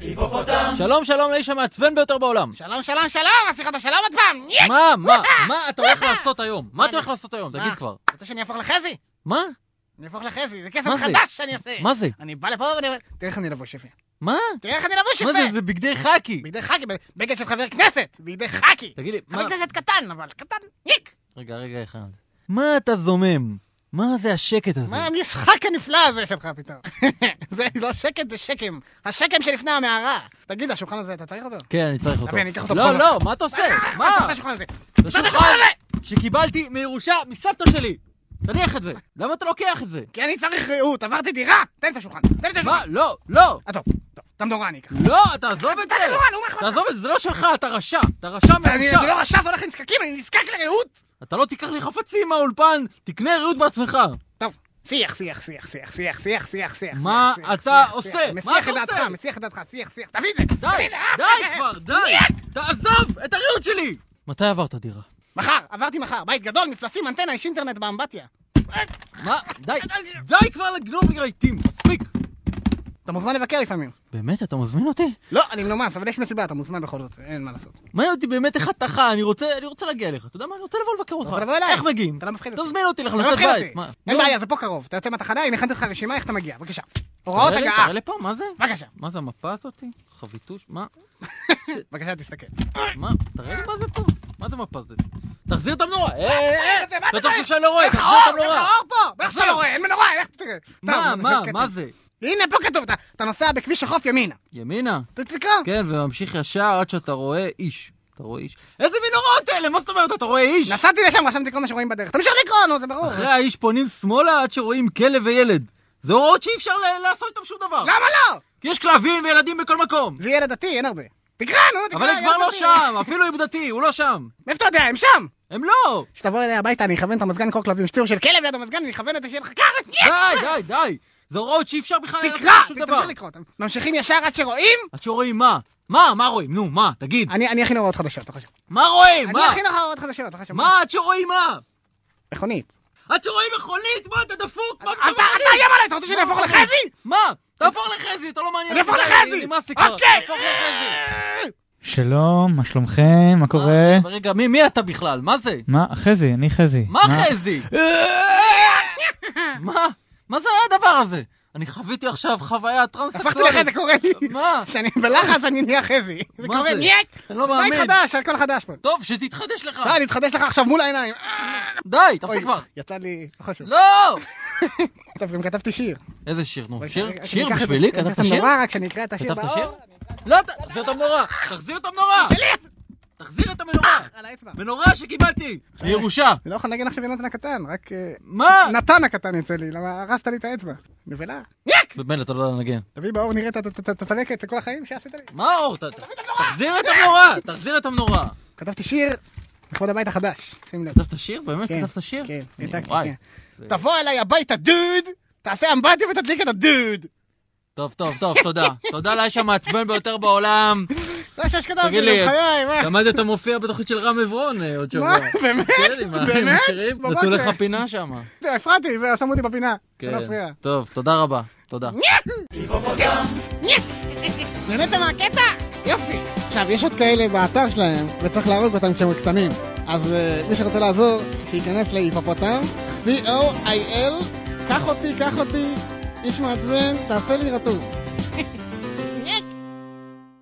היפופוטם! שלום שלום לאיש המעצבן ביותר בעולם. שלום, שלום, שלום, השיחת השלום עוד פעם! מה, מה, מה אתה הולך לעשות היום? מה אתה הולך לעשות היום? תגיד מה? כבר. רוצה שאני אהפוך לחזי? מה? אני אהפוך לחזי, זה כסף מה? חדש שאני אעשה! מה זה? אני בא לפה ואני אומר, תראה איך אני לבוש יפה. מה? תראה איך אני לבוש מה יפה! זה? זה בגדי חאקי. בידי חאקי, בגד של חבר כנסת! בידי חאקי! תגיד לי, מה... חבר כנסת קטן, אבל קטן, ניק! רגע, רגע אחד. מה אתה זומם? מה זה השקט הזה? מה המשחק הנפלא הזה שלך פתאום? זה לא שקט, זה שקם. השקם שלפני המערה. תגיד, השולחן הזה, אתה צריך אותו? כן, אני צריך אותו. תביא, אני אקח אותו לא, לא, מה אתה עושה? מה? תעשה את השולחן הזה. זה שולחן! שקיבלתי מירושה מסבתא שלי. תניח את זה. למה אתה לוקח את זה? כי אני צריך רעות, עברתי דירה! תן את השולחן, תן את מה? השולחן! לא, לא. אה, טוב, את המדורה אני אקח. לא, תעזוב את זה. מה? תעזוב את זה, זה לא שלך, אתה רשע. אתה רשע מרושע. אני לא רשע, זה הולך לנזקקים, אני נזקק לרעות! אתה לא תיקח לי חפצים מהאולפן, תקנה ריהוט בעצמך. טוב, שיח, שיח, שיח, שיח, שיח, שיח, שיח, שיח. מה אתה עושה? מה מסיח אתה את דעתך, עושה? מסיח את דעתך, שיח, שיח, תביא את זה! די, די! כבר, די! תעזוב את הריהוט שלי! מתי עברת דירה? מחר, עברתי מחר, בית גדול, מפלסים, אנטנה, יש אינטרנט באמבטיה. מה? די, די כבר לגנוב לי רהיטים, מספיק! אתה מוזמן לבקר לפעמים. באמת, אתה מזמין אותי? לא, אני מנומס, אבל יש מסיבה, אתה מוזמן בכל זאת, אין מה לעשות. מעניין אותי באמת איך אתה חי, אני רוצה, אני להגיע אליך, אתה יודע מה? אני רוצה לבוא לבקר אותך. איך מגיעים? אתה לא מפחיד אותי. תזמין אותי אתה לא לחלוקת מפחיד בית. מה? אין נו, בעיה, זה פה קרוב. אתה יוצא מהתחנה, הנה הכנתי לך רשימה, איך אתה מגיע, בבקשה. הוראות הגעה. תראה לי פה, מה זה? בבקשה, מה זה המפה הזאתי? חביטוש? מה? בבקשה, תסתכל. מה? תראה לי מה זה פה. מה זה מפה הזאת? תחזיר את המנורה! אה, אה, מה אה! אתה חושב שאני לא רואה? איך תחזיר את איך המנורה! האור פה? שאתה תחזיר. לא רואה, אין מנורה, לך תראה. מה, מה. מה זה? הנה, פה כתוב, אתה- אתה נוסע בכביש החוף ימינה. ימינה? תקרא. כן, וממשיך ישר עד שאתה רואה איש. אתה רואה איש? איזה מנורות אלה? מה זאת אומרת? אתה רואה איש? נסעתי לשם, רשמתי כל מה שרואים בדרך. תמשיך לקרוא, נו, זה ברור. אחרי האיש פונים שמאלה עד שרואים כלב וילד. זה הוראות שאי אפשר לעשות איתם שום דבר. למה לא? כי יש כלבים וילדים בכל מקום. זה ילד דתי, אין הרבה. תקרא, נו, תקרא. אבל הם כבר לא דתי. שם, אפילו עובדתי, הוא לא שם. מאיפה אתה יודע, הם שם. הם לא! כשתבוא אליי הביתה, אני אכוון את המזגן לקרוא כלבים. יש ציור של כלב ליד המזגן, אני אכוון את זה שיהיה לך ככה. די, די, די. זה הוראות שאי אפשר בכלל תקרא, שום דבר. תמשיך לקרוא. ממשיכים ישר עד שרואים. עד שרואים מה? מה? מה רואים? נו, מה? תגיד. אני אני אכין הוראות חדשות, לא חשוב. מה רואים? אני מה? אכין לך הוראות חדשות, לא חשוב. מה? עד שרואים מה? מכונית. עד שרואים מכונית? מה? אתה דפוק? מה אתה אתה אתה? איים עליי, אתה רוצה שאני אהפוך לחזי? מה? תהפוך לחזי, אתה לא מעניין. אני אהפוך לחזי! נמאס לי כבר. אוקיי! שלום, מה שלומכם? מה קורה? אה, רגע, מי מי אתה בכלל? מה זה? מה? חזי, אני חזי. מה חזי? מה? מה זה הדבר הזה? אני חוויתי עכשיו חוויה הפכתי טרנסקסואלית. לחזי, זה קורה לי. מה? כשאני בלחץ אני נהיה חזי. זה מה קורה? ניאק. אני לא בית מאמין. חדש, הכל חדש פה. טוב, שתתחדש לך. די, נתחדש לך עכשיו מול העיניים. די, אוי, תפסיק כבר. יצא לי, לא חשוב. לא! טוב, גם כתבתי שיר. איזה שיר, נו? שיר? אני בשבילי? אני כתבת שיר? רק שאני אקרא את השיר כתבת באור. לא, תחזיר את המנורה! תחזיר את המנורה! תחזיר את המנורה! על האצבע. מנורה שקיבלתי! מירושה! אני לא יכול לנגן עכשיו יונתן הקטן, רק אה, מה? נתן הקטן יוצא לי, למה הרסת לי את האצבע. נבלה. ניאק! במילא אתה לא יודע לנגן. תביא באור נראה את הצלקת לכל החיים שעשית לי. מה האור? ת- ת- תחזיר את המנורה! תחזיר את המנורה! כתבתי שיר לכבוד הבית החדש, שים לב. כתבת שיר? באמת כן, כתבת שיר? כן, העתקתי. כן. תבוא אליי הביתה דוד, תעשה אמבטיה ותדליק את הדוד. טוב, טוב, טוב, תודה. תודה לאיש המעצבן ביותר בעולם. זה שיש כתבתי, תגיד לי, מה? למדת מופיע בתוכנית של רם עברון אה, עוד שבוע. מה? באמת? כן, עם באמת? השירים. נתנו. לך פינה שם. הפרעתי, ושמו אותי בפינה. שלא כן. טוב, תודה רבה. תודה. נהנית מהקטע? יופי. עכשיו, יש עוד כאלה באתר שלהם, וצריך להרוג אותם כשהם קטנים. אז אה, מי שרוצה לעזור, שייכנס להיפופוטם, C-O-I-L, קח אותי, קח אותי, איש מעצבן, תעשה לי רטוב.